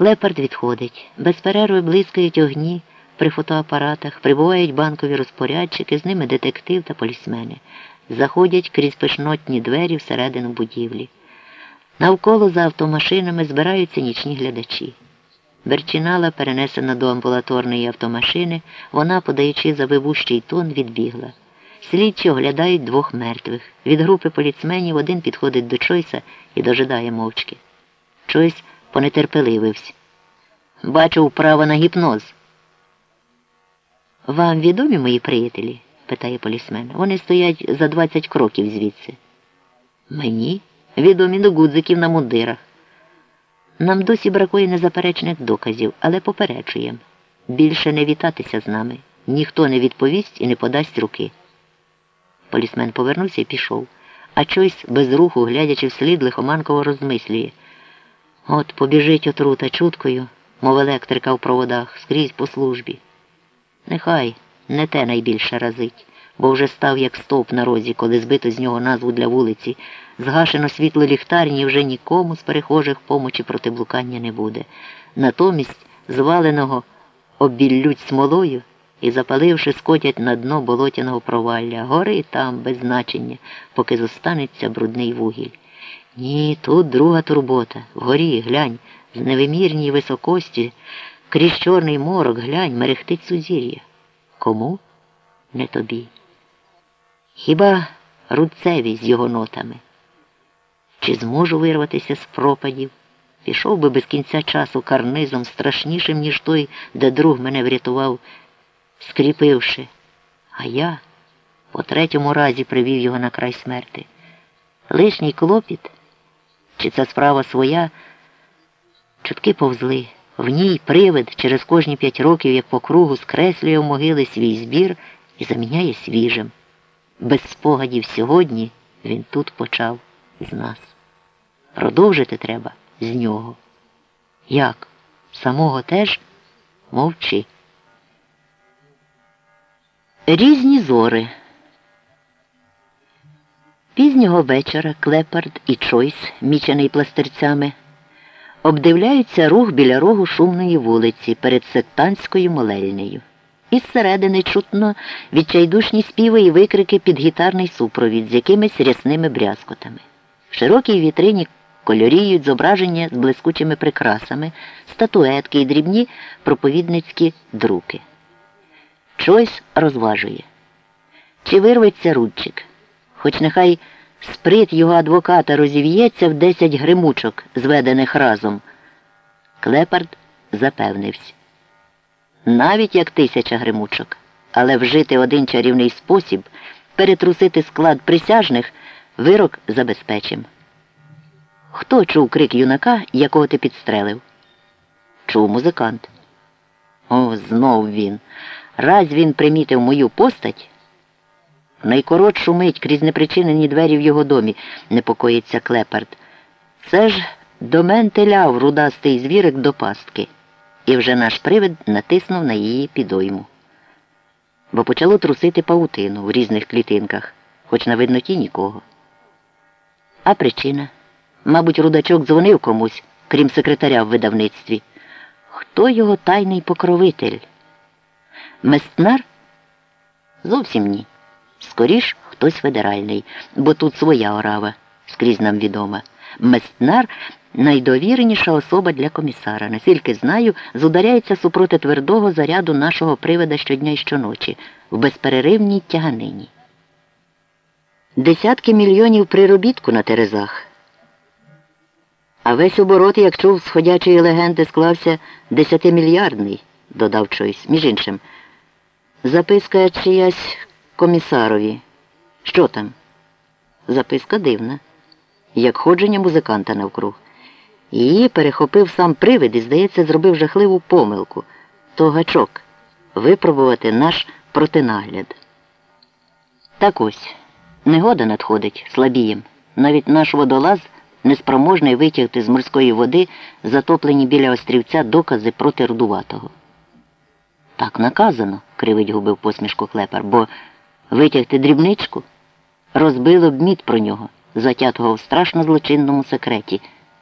Клепард відходить. Без перерви блискають огні при фотоапаратах, прибувають банкові розпорядчики, з ними детектив та полісмени. Заходять крізь пишнотні двері всередину будівлі. Навколо за автомашинами збираються нічні глядачі. Берчинала, перенесена до амбулаторної автомашини, вона, подаючи за вивущий тон, відбігла. Слідчі оглядають двох мертвих. Від групи поліцменів один підходить до Чойса і дожидає мовчки. Чойс понетерпеливився. Бачив право на гіпноз. Вам відомі мої приятелі? питає полісмен. Вони стоять за 20 кроків звідси. Мені відомі до гудзиків на мундирах. Нам досі бракує незаперечних доказів, але попереджуємо. Більше не вітатися з нами. Ніхто не відповість і не подасть руки. Полісмен повернувся і пішов, а чойсь без руху, глядячи вслід, лихоманково розмислює. От побіжить отрута чуткою, мов електрика в проводах, скрізь по службі. Нехай не те найбільше разить, бо вже став як стовп на розі, коли збито з нього назву для вулиці. Згашено світло ліхтарні вже нікому з перехожих помочі проти блукання не буде. Натомість зваленого обіллють смолою і, запаливши, скотять на дно болотяного провалля, гори там без значення, поки зостанеться брудний вугіль. Ні, тут друга турбота. Вгорі, глянь, з невимірній високості, крізь чорний морок, глянь, мерехтить сузір'я. Кому? Не тобі. Хіба рудцеві з його нотами? Чи зможу вирватися з пропадів? Пішов би без кінця часу карнизом страшнішим, ніж той, де друг мене врятував, скріпивши. А я по третьому разі привів його на край смерти. Лишній клопіт, чи це справа своя, чутки повзли. В ній привид через кожні п'ять років, як по кругу, скреслює в могили свій збір і заміняє свіжим. Без спогадів сьогодні він тут почав з нас. Продовжити треба з нього. Як? Самого теж мовчи. Різні зори. Пізнього вечора Клепард і Чойс, мічений пластирцями, обдивляються рух біля рогу шумної вулиці перед сектантською молельнею. Із середини чутно відчайдушні співи і викрики під гітарний супровід з якимись рясними брязкотами. В широкій вітрині кольоріють зображення з блискучими прикрасами, статуетки і дрібні проповідницькі друки. Чойс розважує. Чи вирветься рудчик? Хоч нехай сприт його адвоката розів'ється в десять гримучок, зведених разом. Клепард запевнився. Навіть як тисяча гримучок, але вжити один чарівний спосіб, перетрусити склад присяжних, вирок забезпечим. Хто чув крик юнака, якого ти підстрелив? Чув музикант. О, знов він. Раз він примітив мою постать. Найкоротшу мить крізь непричинені двері в його домі, непокоїться клепард. Це ж до мен теляв рудастий звірик до пастки, і вже наш привид натиснув на її підойму. Бо почало трусити паутину в різних клітинках, хоч на видноті нікого. А причина? Мабуть, рудачок дзвонив комусь, крім секретаря в видавництві. Хто його тайний покровитель? Местнар? Зовсім ні. Скоріш хтось федеральний, бо тут своя орава, скрізь нам відома. Местнар найдовіреніша особа для комісара. Наскільки знаю, зударяється супроти твердого заряду нашого привода щодня й щоночі в безперервній тяганині. Десятки мільйонів приробітку на терезах. А весь оборот, як чув з ходячої легенди, склався десятимільярдний, додав Чойс. Між іншим. Записка чиясь комісарові. Що там? Записка дивна, як ходження музиканта навкруг. Її перехопив сам привид і, здається, зробив жахливу помилку. То гачок випробувати наш протинагляд. Так ось, негода надходить слабієм. Навіть наш водолаз неспроможний витягти з морської води затоплені біля острівця докази проти рудуватого. Так наказано, кривить губив посмішку клепар, бо витягти дрібничку розбило б мід про нього, затятого в страшно злочинному секреті.